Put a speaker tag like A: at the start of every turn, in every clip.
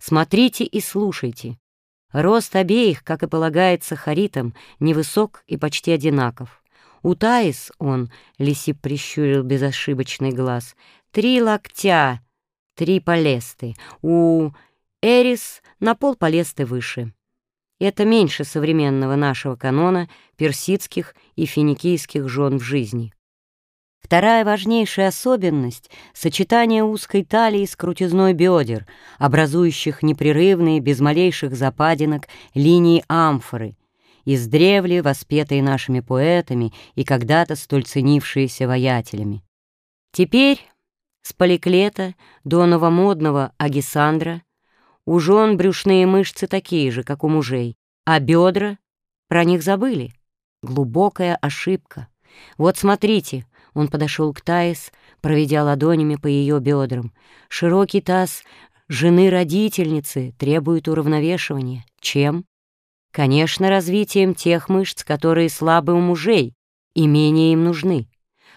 A: Смотрите и слушайте. Рост обеих, как и полагается харитам, невысок и почти одинаков. У Таис он, — Лисип прищурил безошибочный глаз, — три локтя, три полесты. У Эрис на пол полесты выше. Это меньше современного нашего канона персидских и финикийских жен в жизни. Вторая важнейшая особенность — сочетание узкой талии с крутизной бедер, образующих непрерывные, без малейших западинок, линии амфоры, издревле воспетые нашими поэтами и когда-то столь ценившиеся воятелями. Теперь с поликлета до новомодного Агисандра у жен брюшные мышцы такие же, как у мужей, а бедра про них забыли. Глубокая ошибка. Вот смотрите, он подошел к Таис, проведя ладонями по ее бедрам. Широкий таз жены-родительницы требует уравновешивания. Чем? Конечно, развитием тех мышц, которые слабы у мужей и менее им нужны.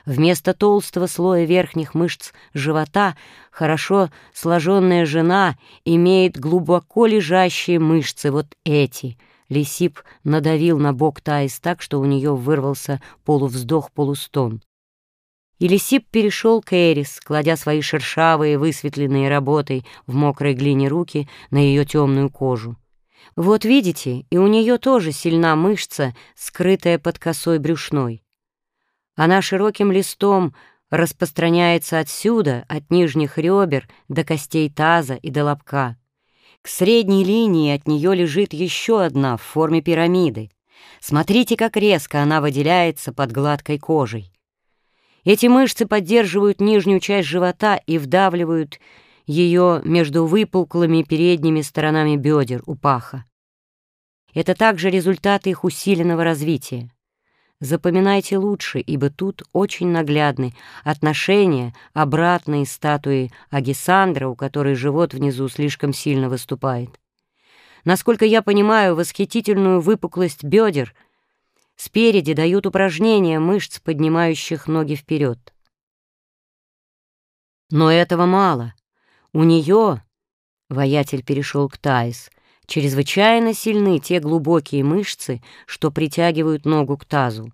A: Вместо толстого слоя верхних мышц живота хорошо сложенная жена имеет глубоко лежащие мышцы, вот эти. Лисип надавил на бок Таис так, что у нее вырвался полувздох-полустон. И Лисип перешел к Эрис, кладя свои шершавые, высветленные работой в мокрой глине руки на ее темную кожу. Вот видите, и у нее тоже сильна мышца, скрытая под косой брюшной. Она широким листом распространяется отсюда, от нижних ребер до костей таза и до лобка. К средней линии от нее лежит еще одна в форме пирамиды. Смотрите, как резко она выделяется под гладкой кожей. Эти мышцы поддерживают нижнюю часть живота и вдавливают ее между выпуклыми передними сторонами бедер у паха. Это также результат их усиленного развития. Запоминайте лучше, ибо тут очень наглядны отношения обратной статуи Агисандра, у которой живот внизу слишком сильно выступает. Насколько я понимаю, восхитительную выпуклость бедер спереди дают упражнения мышц, поднимающих ноги вперед. Но этого мало. У нее, воятель перешел к Таис, чрезвычайно сильны те глубокие мышцы, что притягивают ногу к тазу.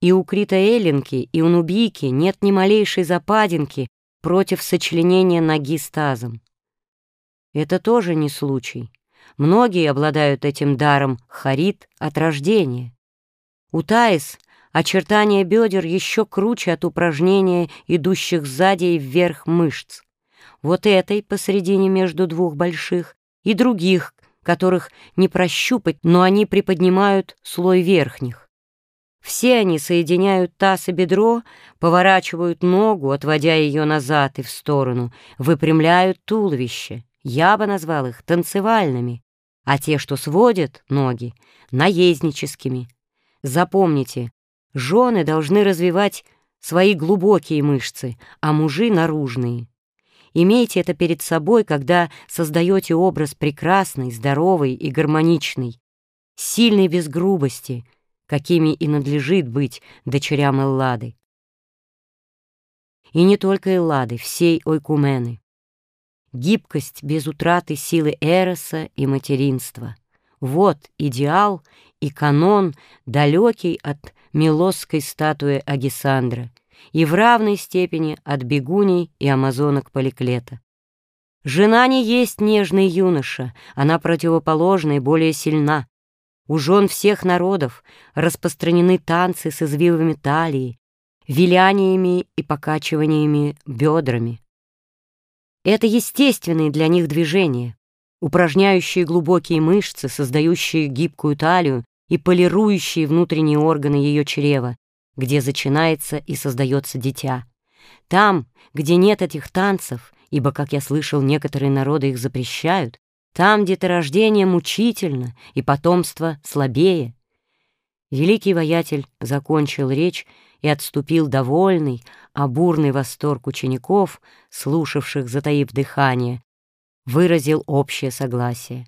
A: И у Крита Эллинки, и у Нубийки нет ни малейшей западинки против сочленения ноги с тазом. Это тоже не случай. Многие обладают этим даром харит от рождения. У Таис очертания бедер еще круче от упражнения, идущих сзади и вверх мышц. Вот этой посредине между двух больших и других, которых не прощупать, но они приподнимают слой верхних. Все они соединяют таз и бедро, поворачивают ногу, отводя ее назад и в сторону, выпрямляют туловище. Я бы назвал их танцевальными, а те, что сводят ноги, наездническими. Запомните, жены должны развивать свои глубокие мышцы, а мужи — наружные. Имейте это перед собой, когда создаете образ прекрасный, здоровый и гармоничный, сильный без грубости, какими и надлежит быть дочерям Эллады. И не только Эллады, всей Ойкумены. Гибкость без утраты силы Эроса и материнства. Вот идеал и канон, далекий от милосской статуи Агисандра, и в равной степени от бегуней и амазонок Поликлета. Жена не есть нежный юноша, она противоположна и более сильна. У жен всех народов распространены танцы с извивами талии, виляниями и покачиваниями бедрами. Это естественные для них движения, упражняющие глубокие мышцы, создающие гибкую талию и полирующие внутренние органы ее чрева, где начинается и создается дитя. Там, где нет этих танцев, ибо, как я слышал, некоторые народы их запрещают, там деторождение мучительно и потомство слабее. Великий воятель закончил речь и отступил довольный, а бурный восторг учеников, слушавших, затаив дыхание, выразил общее согласие.